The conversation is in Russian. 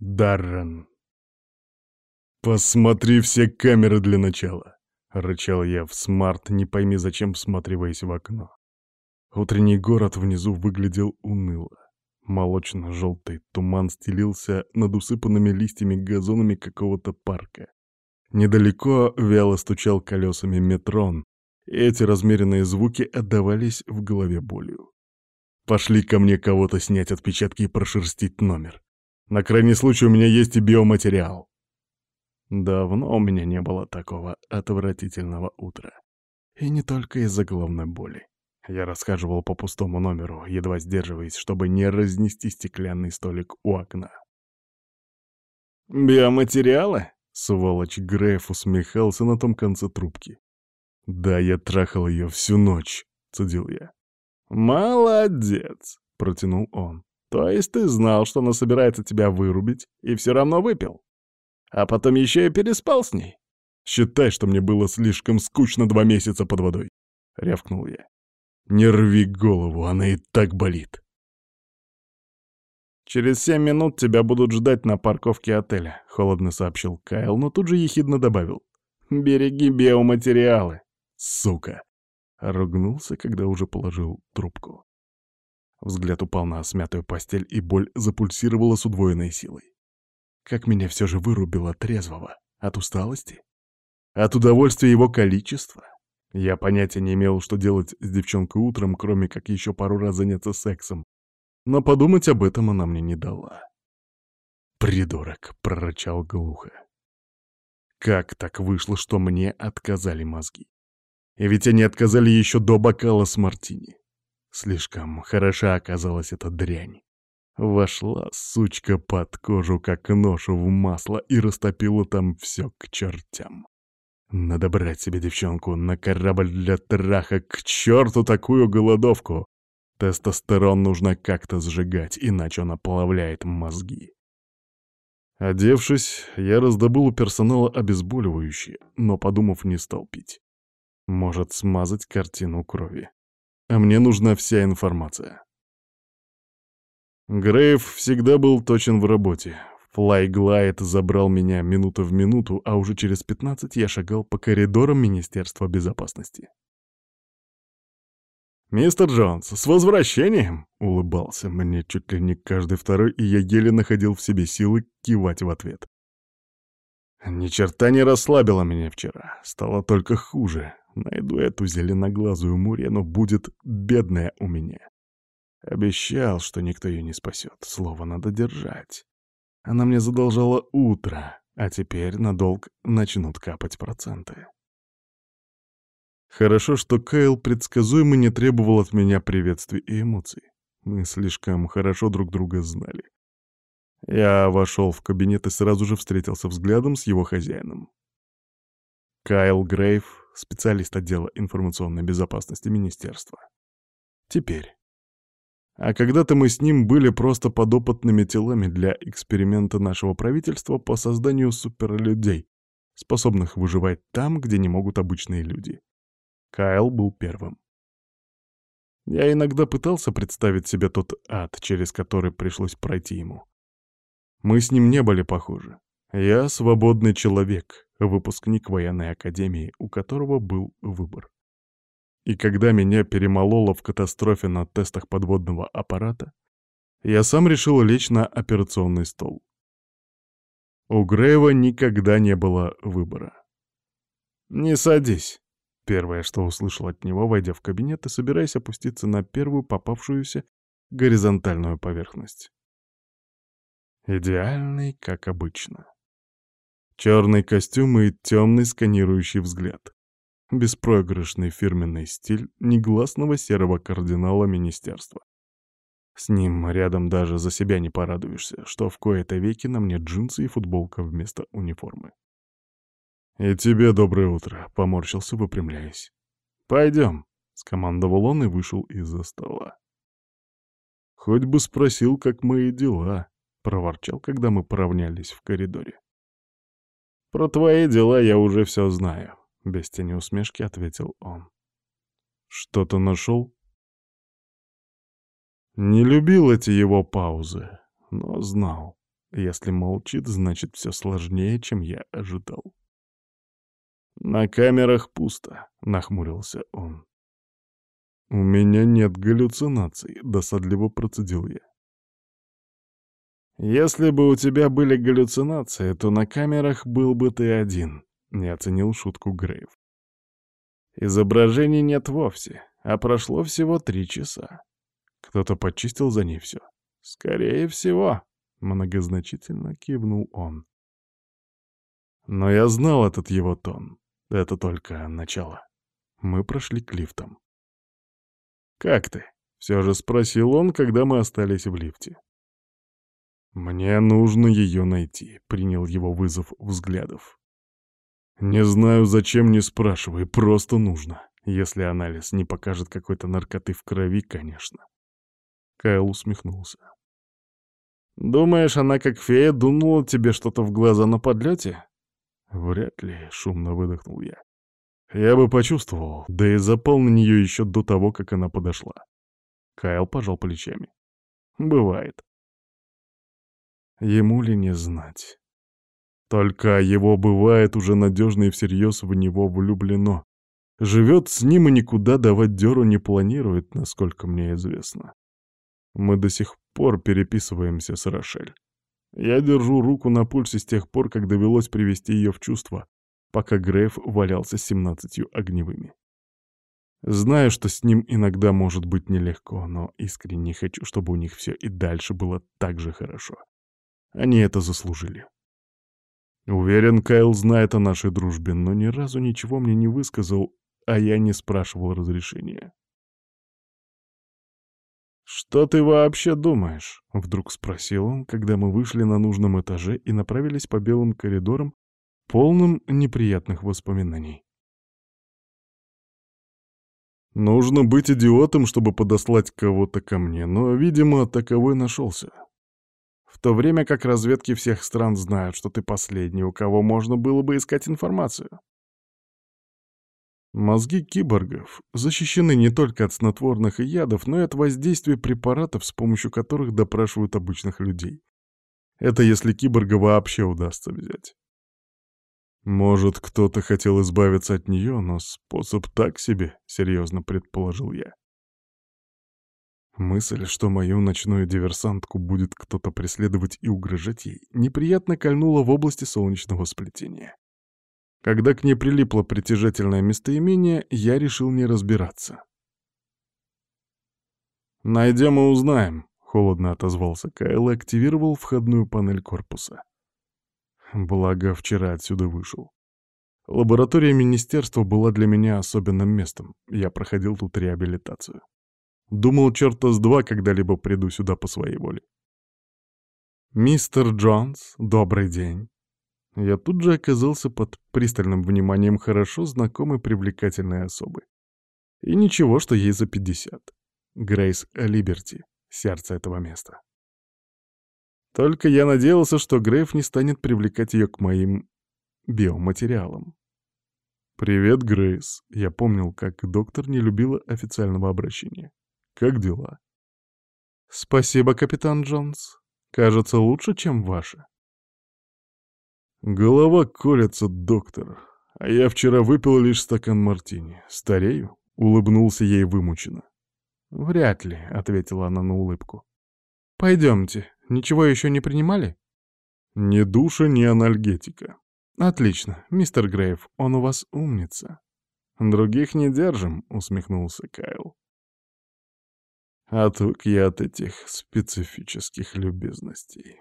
Даррен. «Посмотри все камеры для начала!» — рычал я в смарт, не пойми зачем, всматриваясь в окно. Утренний город внизу выглядел уныло. Молочно-желтый туман стелился над усыпанными листьями газонами какого-то парка. Недалеко вяло стучал колесами метрон, и эти размеренные звуки отдавались в голове болью. «Пошли ко мне кого-то снять отпечатки и прошерстить номер. На крайний случай у меня есть и биоматериал». Давно у меня не было такого отвратительного утра. И не только из-за головной боли. Я расхаживал по пустому номеру, едва сдерживаясь, чтобы не разнести стеклянный столик у окна. «Биоматериалы?» — сволочь Грейф усмехался на том конце трубки. «Да, я трахал ее всю ночь», — цедил я. «Молодец!» — протянул он. «То есть ты знал, что она собирается тебя вырубить, и все равно выпил?» А потом еще и переспал с ней. Считай, что мне было слишком скучно два месяца под водой. Рявкнул я. Не рви голову, она и так болит. «Через семь минут тебя будут ждать на парковке отеля», — холодно сообщил Кайл, но тут же ехидно добавил. «Береги биоматериалы, сука!» Ругнулся, когда уже положил трубку. Взгляд упал на смятую постель, и боль запульсировала с удвоенной силой. Как меня все же вырубило трезвого. От усталости? От удовольствия его количества? Я понятия не имел, что делать с девчонкой утром, кроме как еще пару раз заняться сексом. Но подумать об этом она мне не дала. «Придурок!» — прорычал глухо. Как так вышло, что мне отказали мозги? И ведь они отказали еще до бокала с мартини. Слишком хороша оказалась эта дрянь. Вошла сучка под кожу, как нож в масло, и растопила там все к чертям. Надо брать себе девчонку на корабль для траха, к черту такую голодовку. Тестостерон нужно как-то сжигать, иначе он оплавляет мозги. Одевшись, я раздобыл у персонала обезболивающее, но, подумав, не стал пить. Может смазать картину крови. А мне нужна вся информация. Грейв всегда был точен в работе. Флайглайд забрал меня минуту в минуту, а уже через 15 я шагал по коридорам Министерства безопасности. «Мистер Джонс, с возвращением!» — улыбался мне чуть ли не каждый второй, и я еле находил в себе силы кивать в ответ. Ни черта не расслабило меня вчера, стало только хуже. Найду эту зеленоглазую Мурену, будет бедная у меня. Обещал, что никто ее не спасет. Слово надо держать. Она мне задолжала утро, а теперь на долг начнут капать проценты. Хорошо, что Кайл предсказуемо не требовал от меня приветствий и эмоций. Мы слишком хорошо друг друга знали. Я вошел в кабинет и сразу же встретился взглядом с его хозяином. Кайл Грейв, специалист отдела информационной безопасности министерства. Теперь а когда-то мы с ним были просто подопытными телами для эксперимента нашего правительства по созданию суперлюдей, способных выживать там, где не могут обычные люди. Кайл был первым. Я иногда пытался представить себе тот ад, через который пришлось пройти ему. Мы с ним не были похожи. Я свободный человек, выпускник военной академии, у которого был выбор. И когда меня перемололо в катастрофе на тестах подводного аппарата, я сам решил лечь на операционный стол. У Грейва никогда не было выбора. «Не садись», — первое, что услышал от него, войдя в кабинет и собираясь опуститься на первую попавшуюся горизонтальную поверхность. Идеальный, как обычно. Черный костюм и темный сканирующий взгляд беспроигрышный фирменный стиль негласного серого кардинала министерства. С ним рядом даже за себя не порадуешься, что в кои-то веки на мне джинсы и футболка вместо униформы. «И тебе доброе утро», — поморщился, выпрямляясь. «Пойдем», — скомандовал он и вышел из-за стола. «Хоть бы спросил, как мои дела», — проворчал, когда мы поравнялись в коридоре. «Про твои дела я уже все знаю. Без тени усмешки ответил он. Что-то нашел? Не любил эти его паузы, но знал. Если молчит, значит, все сложнее, чем я ожидал. «На камерах пусто», — нахмурился он. «У меня нет галлюцинаций», — досадливо процедил я. «Если бы у тебя были галлюцинации, то на камерах был бы ты один», — не оценил шутку Грейв. «Изображений нет вовсе, а прошло всего три часа. Кто-то почистил за ней все. Скорее всего», — многозначительно кивнул он. Но я знал этот его тон. Это только начало. Мы прошли к лифтам. «Как ты?» — все же спросил он, когда мы остались в лифте. «Мне нужно ее найти», — принял его вызов взглядов. «Не знаю, зачем, не спрашивай, просто нужно. Если анализ не покажет какой-то наркоты в крови, конечно». Кайл усмехнулся. «Думаешь, она как фея дунула тебе что-то в глаза на подлете?» «Вряд ли», — шумно выдохнул я. «Я бы почувствовал, да и запал на нее еще до того, как она подошла». Кайл пожал плечами. «Бывает. Ему ли не знать? Только его бывает уже надежно и всерьез в него влюблено. Живет с ним и никуда давать дёру не планирует, насколько мне известно. Мы до сих пор переписываемся с Рошель. Я держу руку на пульсе с тех пор, как довелось привести ее в чувство, пока Грейв валялся с семнадцатью огневыми. Знаю, что с ним иногда может быть нелегко, но искренне хочу, чтобы у них все и дальше было так же хорошо. Они это заслужили. Уверен, Кайл знает о нашей дружбе, но ни разу ничего мне не высказал, а я не спрашивал разрешения. «Что ты вообще думаешь?» — вдруг спросил он, когда мы вышли на нужном этаже и направились по белым коридорам, полным неприятных воспоминаний. Нужно быть идиотом, чтобы подослать кого-то ко мне, но, видимо, таковой нашелся. В то время как разведки всех стран знают, что ты последний, у кого можно было бы искать информацию. Мозги киборгов защищены не только от снотворных и ядов, но и от воздействия препаратов, с помощью которых допрашивают обычных людей. Это если киборга вообще удастся взять. Может, кто-то хотел избавиться от нее, но способ так себе, серьезно предположил я. Мысль, что мою ночную диверсантку будет кто-то преследовать и угрожать ей, неприятно кольнула в области солнечного сплетения. Когда к ней прилипло притяжательное местоимение, я решил не разбираться. «Найдем и узнаем», — холодно отозвался Кайл и активировал входную панель корпуса. Благо, вчера отсюда вышел. Лаборатория министерства была для меня особенным местом. Я проходил тут реабилитацию. Думал, черта с два когда-либо приду сюда по своей воле. «Мистер Джонс, добрый день!» Я тут же оказался под пристальным вниманием хорошо знакомой привлекательной особы. И ничего, что ей за пятьдесят. Грейс Либерти, сердце этого места. Только я надеялся, что Грейв не станет привлекать ее к моим биоматериалам. «Привет, Грейс». Я помнил, как доктор не любила официального обращения. Как дела?» «Спасибо, капитан Джонс. Кажется, лучше, чем ваша». «Голова колется, доктор. А я вчера выпил лишь стакан мартини. Старею?» — улыбнулся ей вымученно. «Вряд ли», — ответила она на улыбку. «Пойдемте. Ничего еще не принимали?» «Ни душа, ни анальгетика». «Отлично. Мистер Грейв, он у вас умница». «Других не держим», — усмехнулся Кайл. Отвык я от этих специфических любезностей.